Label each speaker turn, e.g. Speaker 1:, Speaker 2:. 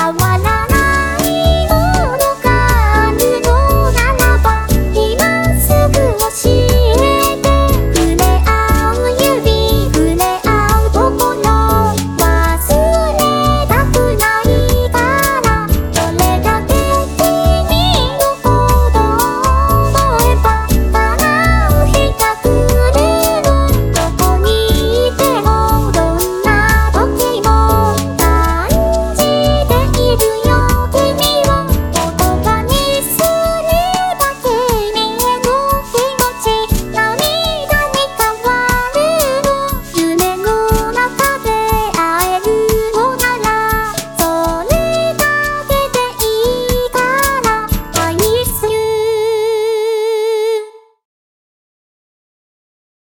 Speaker 1: Tawanan